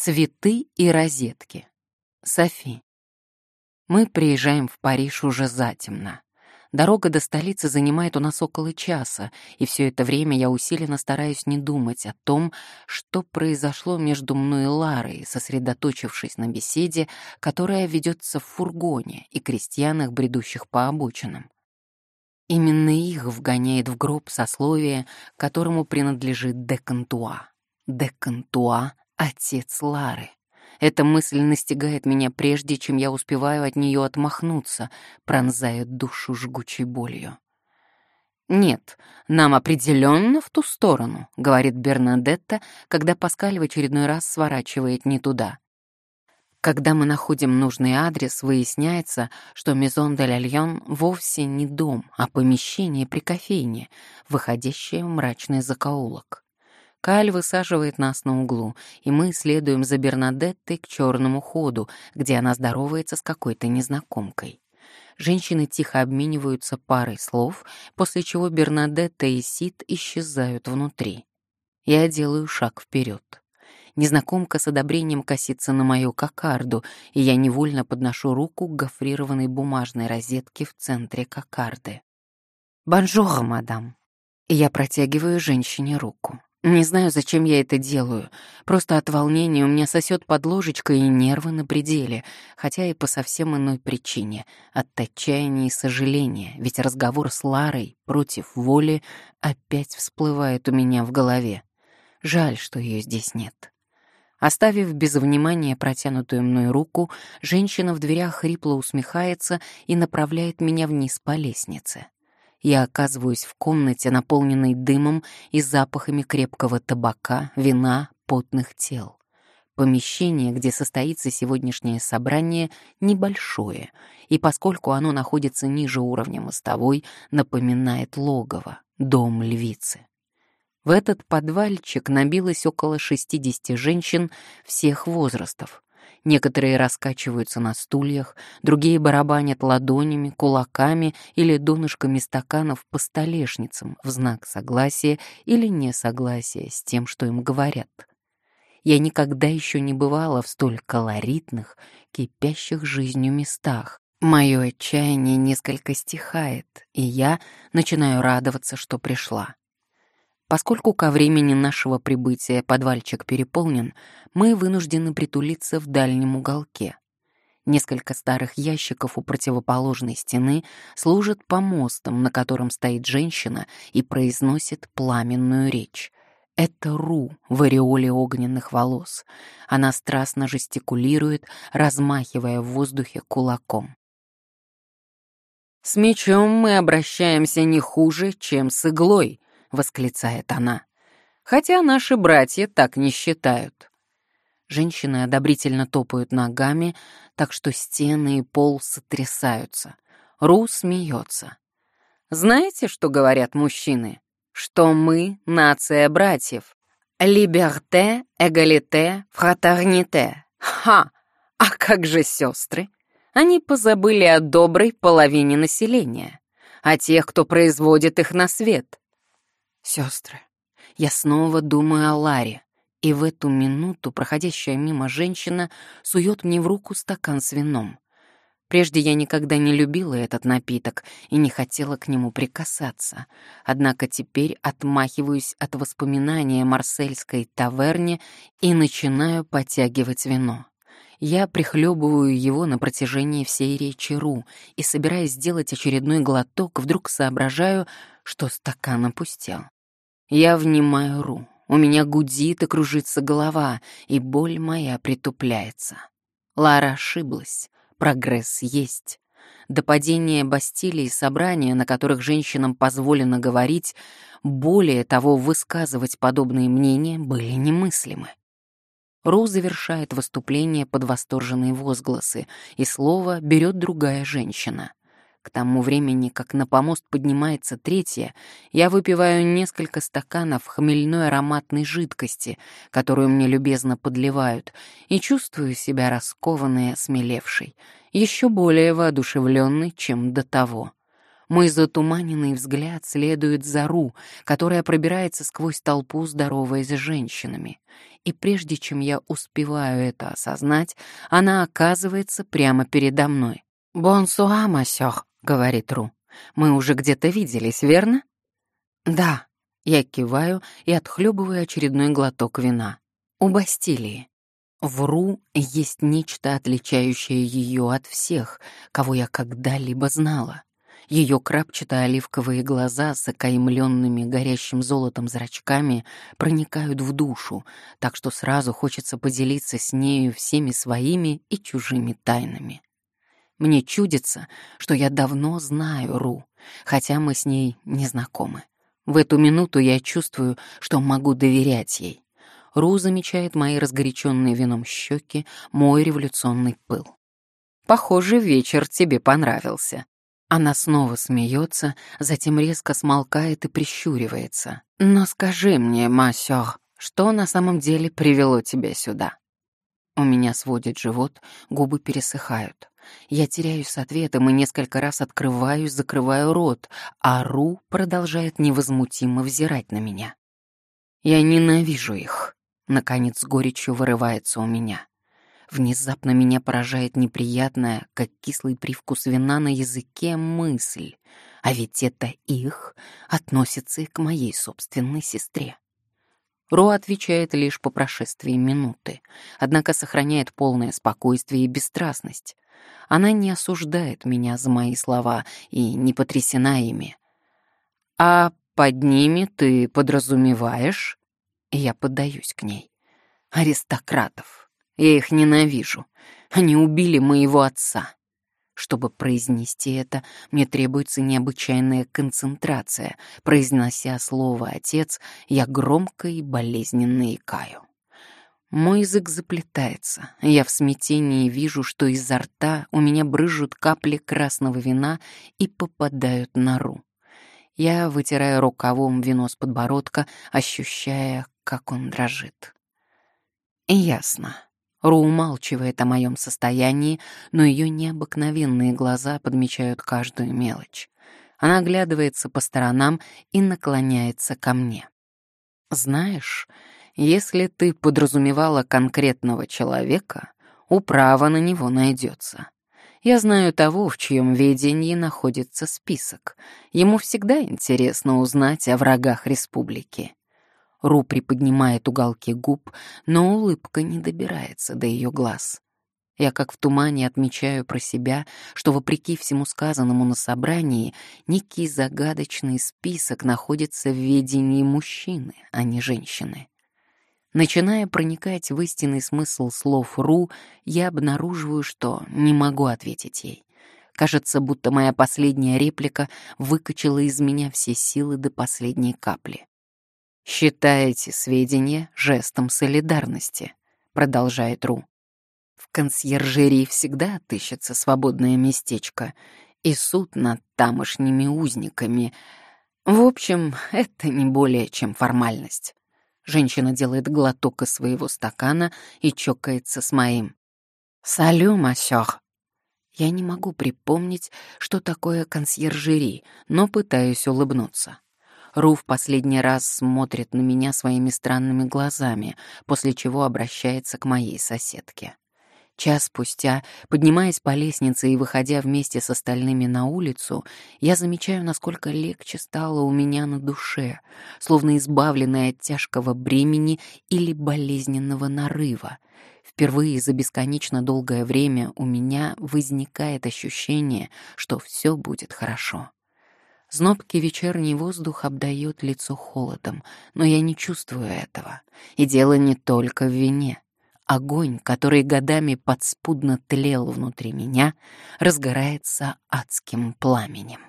Цветы и розетки. Софи. Мы приезжаем в Париж уже затемно. Дорога до столицы занимает у нас около часа, и все это время я усиленно стараюсь не думать о том, что произошло между мной и Ларой, сосредоточившись на беседе, которая ведется в фургоне и крестьянах, бредущих по обочинам. Именно их вгоняет в гроб сословие, которому принадлежит Декантуа. Декантуа — отец Лары. Эта мысль настигает меня прежде, чем я успеваю от нее отмахнуться, пронзая душу жгучей болью. «Нет, нам определенно в ту сторону», — говорит Бернадетта, когда Паскаль в очередной раз сворачивает не туда. Когда мы находим нужный адрес, выясняется, что Мезон де Лальон вовсе не дом, а помещение при кофейне, выходящее в мрачный закоулок. Каль высаживает нас на углу, и мы следуем за Бернадеттой к черному ходу, где она здоровается с какой-то незнакомкой. Женщины тихо обмениваются парой слов, после чего Бернадетта и Сид исчезают внутри. Я делаю шаг вперед. Незнакомка с одобрением косится на мою кокарду, и я невольно подношу руку к гофрированной бумажной розетке в центре кокарды. «Бонжур, мадам!» И я протягиваю женщине руку. Не знаю, зачем я это делаю. Просто от волнения у меня сосет под ложечкой и нервы на пределе, хотя и по совсем иной причине — от отчаяния и сожаления, ведь разговор с Ларой против воли опять всплывает у меня в голове. Жаль, что ее здесь нет. Оставив без внимания протянутую мной руку, женщина в дверях хрипло усмехается и направляет меня вниз по лестнице я оказываюсь в комнате, наполненной дымом и запахами крепкого табака, вина, потных тел. Помещение, где состоится сегодняшнее собрание, небольшое, и поскольку оно находится ниже уровня мостовой, напоминает логово, дом львицы. В этот подвальчик набилось около 60 женщин всех возрастов, Некоторые раскачиваются на стульях, другие барабанят ладонями, кулаками или донышками стаканов по столешницам в знак согласия или несогласия с тем, что им говорят. Я никогда еще не бывала в столь колоритных, кипящих жизнью местах. Мое отчаяние несколько стихает, и я начинаю радоваться, что пришла. Поскольку ко времени нашего прибытия подвальчик переполнен, мы вынуждены притулиться в дальнем уголке. Несколько старых ящиков у противоположной стены служат помостом, на котором стоит женщина и произносит пламенную речь. Это Ру в ореоле огненных волос. Она страстно жестикулирует, размахивая в воздухе кулаком. «С мечом мы обращаемся не хуже, чем с иглой», — восклицает она. «Хотя наши братья так не считают». Женщины одобрительно топают ногами, так что стены и пол сотрясаются. Ру смеется. «Знаете, что говорят мужчины? Что мы — нация братьев. Либерте, эгалите, фратерните. Ха! А как же сестры? Они позабыли о доброй половине населения, о тех, кто производит их на свет. Сестры, я снова думаю о Ларе, и в эту минуту проходящая мимо женщина сует мне в руку стакан с вином. Прежде я никогда не любила этот напиток и не хотела к нему прикасаться. Однако теперь отмахиваюсь от воспоминания марсельской таверне и начинаю подтягивать вино. Я прихлебываю его на протяжении всей речи Ру и, собираясь сделать очередной глоток, вдруг соображаю, что стакан опустел. Я внимаю Ру. У меня гудит и кружится голова, и боль моя притупляется. Лара ошиблась. Прогресс есть. До падения Бастилии собрания, на которых женщинам позволено говорить, более того, высказывать подобные мнения, были немыслимы. Ру завершает выступление под восторженные возгласы, и слово берет другая женщина. К тому времени, как на помост поднимается третья, я выпиваю несколько стаканов хмельной ароматной жидкости, которую мне любезно подливают, и чувствую себя раскованной и осмелевшей, еще более воодушевленной, чем до того. Мой затуманенный взгляд следует за Ру, которая пробирается сквозь толпу, здороваясь с женщинами. И прежде чем я успеваю это осознать, она оказывается прямо передо мной. «Бонсуа, масёр», — говорит Ру. «Мы уже где-то виделись, верно?» «Да», — я киваю и отхлебываю очередной глоток вина. «У Бастилии». В Ру есть нечто, отличающее ее от всех, кого я когда-либо знала. Ее крапчато-оливковые глаза с окаймленными горящим золотом зрачками проникают в душу, так что сразу хочется поделиться с нею всеми своими и чужими тайнами. Мне чудится, что я давно знаю Ру, хотя мы с ней не знакомы. В эту минуту я чувствую, что могу доверять ей. Ру замечает мои разгоряченные вином щеки, мой революционный пыл. «Похоже, вечер тебе понравился», она снова смеется, затем резко смолкает и прищуривается. «Но скажи мне, Масёр, что на самом деле привело тебя сюда?» У меня сводит живот, губы пересыхают. Я теряюсь с ответом и несколько раз открываю, закрываю рот, а Ру продолжает невозмутимо взирать на меня. «Я ненавижу их», — наконец с горечью вырывается у меня. Внезапно меня поражает неприятная, как кислый привкус вина на языке, мысль. А ведь это их относится и к моей собственной сестре. Ро отвечает лишь по прошествии минуты, однако сохраняет полное спокойствие и бесстрастность. Она не осуждает меня за мои слова и не потрясена ими. «А под ними ты подразумеваешь?» Я поддаюсь к ней. «Аристократов». Я их ненавижу. Они убили моего отца. Чтобы произнести это, мне требуется необычайная концентрация. Произнося слово «отец», я громко и болезненно икаю. Мой язык заплетается. Я в смятении вижу, что изо рта у меня брызжут капли красного вина и попадают на ру. Я вытираю рукавом вино с подбородка, ощущая, как он дрожит. Ясно. Ру умалчивает о моем состоянии, но ее необыкновенные глаза подмечают каждую мелочь. Она оглядывается по сторонам и наклоняется ко мне. «Знаешь, если ты подразумевала конкретного человека, управа на него найдется. Я знаю того, в чьем ведении находится список. Ему всегда интересно узнать о врагах республики. Ру приподнимает уголки губ, но улыбка не добирается до ее глаз. Я как в тумане отмечаю про себя, что, вопреки всему сказанному на собрании, некий загадочный список находится в ведении мужчины, а не женщины. Начиная проникать в истинный смысл слов Ру, я обнаруживаю, что не могу ответить ей. Кажется, будто моя последняя реплика выкачала из меня все силы до последней капли. «Считаете сведения жестом солидарности», — продолжает Ру. «В консьержерии всегда отыщется свободное местечко, и суд над тамошними узниками. В общем, это не более чем формальность». Женщина делает глоток из своего стакана и чокается с моим. «Салю, масёр!» Я не могу припомнить, что такое консьержери, но пытаюсь улыбнуться. Ру в последний раз смотрит на меня своими странными глазами, после чего обращается к моей соседке. Час спустя, поднимаясь по лестнице и выходя вместе с остальными на улицу, я замечаю, насколько легче стало у меня на душе, словно избавленная от тяжкого бремени или болезненного нарыва. Впервые за бесконечно долгое время у меня возникает ощущение, что все будет хорошо. Знобкий вечерний воздух обдает лицо холодом, но я не чувствую этого. И дело не только в вине. Огонь, который годами подспудно тлел внутри меня, разгорается адским пламенем.